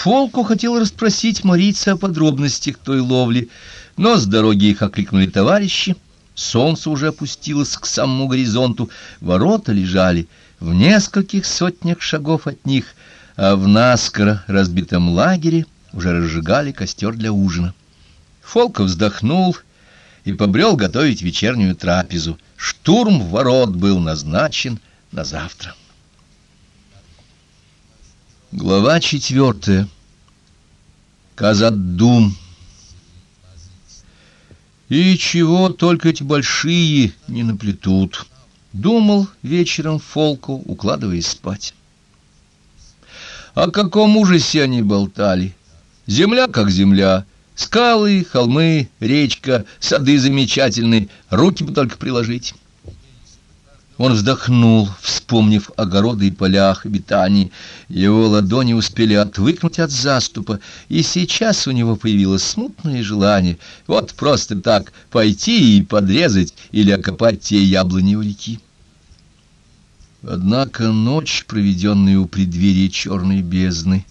Фолку хотел расспросить Марица о подробностях той ловли, но с дороги их окликнули товарищи. Солнце уже опустилось к самому горизонту, ворота лежали в нескольких сотнях шагов от них, а в наскоро разбитом лагере уже разжигали костер для ужина. Фолка вздохнул и побрел готовить вечернюю трапезу. Штурм ворот был назначен на завтра. Глава четвертая. Казаддум. И чего только эти большие не наплетут. Думал вечером Фолку, укладываясь спать. О каком ужасе они болтали. Земля как земля. Скалы, холмы, речка, сады замечательные. Руки бы только приложить. Он вздохнул, вспомнив огороды и полях обитаний. Его ладони успели отвыкнуть от заступа, и сейчас у него появилось смутное желание вот просто так пойти и подрезать или окопать те яблони у реки. Однако ночь, проведенная у преддверия черной бездны,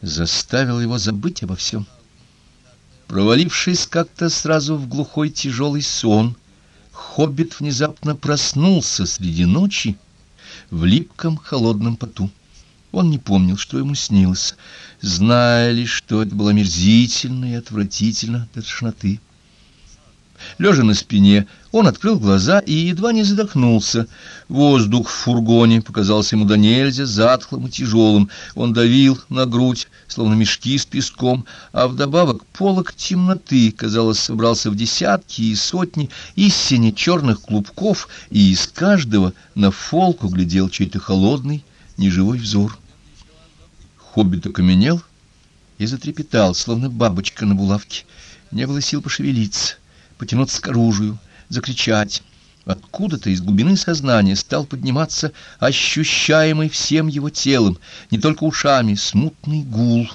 заставила его забыть обо всем. Провалившись как-то сразу в глухой тяжелый сон, хоббит внезапно проснулся среди ночи в липком холодном поту. Он не помнил, что ему снилось, зная лишь, что это было мерзительно и отвратительно до тошноты. Лежа на спине, он открыл глаза и едва не задохнулся. Воздух в фургоне показался ему до нельзя затхлым и тяжелым. Он давил на грудь, словно мешки с песком, а вдобавок полог темноты, казалось, собрался в десятки и сотни истине черных клубков, и из каждого на фолку глядел чей-то холодный, неживой взор. Хоббит окаменел и затрепетал, словно бабочка на булавке. Не было сил пошевелиться потянуться к оружию, закричать. Откуда-то из глубины сознания стал подниматься ощущаемый всем его телом, не только ушами, смутный гул.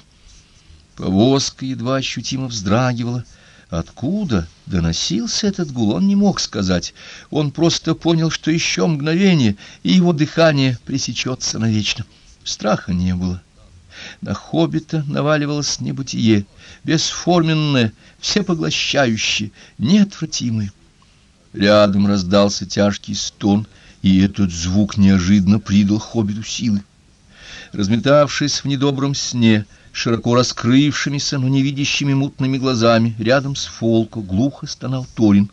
Повозка едва ощутимо вздрагивала. Откуда доносился этот гул, он не мог сказать. Он просто понял, что еще мгновение, и его дыхание пресечется навечно. Страха не было. На хоббита наваливалось небытие, бесформенное, всепоглощающее, неотвратимое. Рядом раздался тяжкий стон, и этот звук неожиданно придал хоббиту силы. Разметавшись в недобром сне, широко раскрывшимися, но невидящими мутными глазами, рядом с Фолко глухо стонал Торин.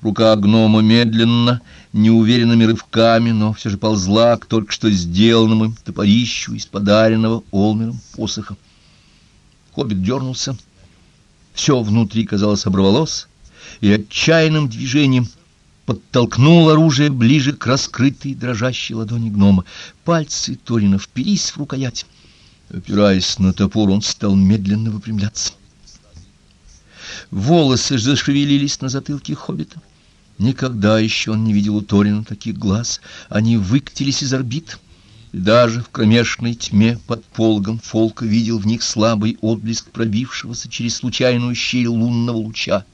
Рука гнома медленно, неуверенными рывками, но все же ползла к только что сделанному топорищу из подаренного Олмером посоха. Хоббит дернулся. Все внутри, казалось, оборвалось, и отчаянным движением подтолкнул оружие ближе к раскрытой дрожащей ладони гнома. Пальцы Торина впились в рукоять. Опираясь на топор, он стал медленно выпрямляться. Волосы зашевелились на затылке хоббита. Никогда еще он не видел у Торина таких глаз. Они выкатились из орбит. И даже в кромешной тьме под полгом Фолка видел в них слабый отблеск пробившегося через случайную щель лунного луча.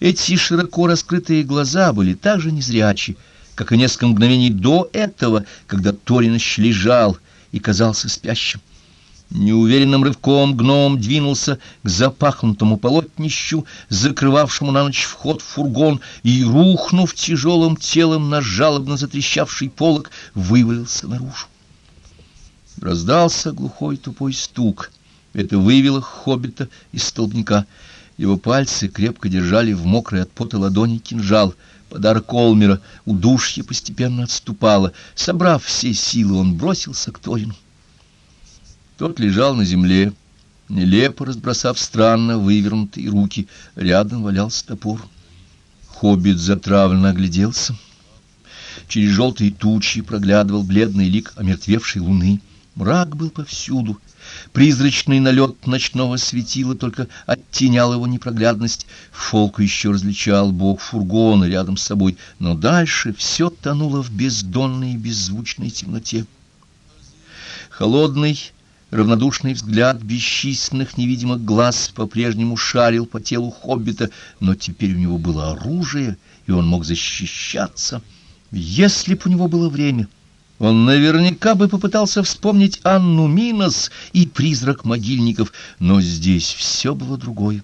Эти широко раскрытые глаза были так же незрячи, как и несколько мгновений до этого, когда Торин лежал и казался спящим. Неуверенным рывком гном двинулся к запахнутому полотнищу, закрывавшему на ночь вход в фургон, и, рухнув тяжелым телом на жалобно затрещавший полог, вывалился наружу. Раздался глухой тупой стук. Это вывело хоббита из столбняка. Его пальцы крепко держали в мокрой от пота ладони кинжал. Подарок Олмера удушье постепенно отступало. Собрав все силы, он бросился к Торину. Тот лежал на земле, нелепо разбросав странно вывернутые руки. Рядом валялся топор. Хоббит затравленно огляделся. Через желтые тучи проглядывал бледный лик омертвевшей луны. Мрак был повсюду. Призрачный налет ночного светила только оттенял его непроглядность. Фолк еще различал бог фургона рядом с собой, но дальше все тонуло в бездонной и беззвучной темноте. Холодный, Равнодушный взгляд бесчисленных невидимых глаз по-прежнему шарил по телу хоббита, но теперь у него было оружие, и он мог защищаться. Если б у него было время, Он наверняка бы попытался вспомнить Анну Минос и призрак могильников, но здесь все было другое.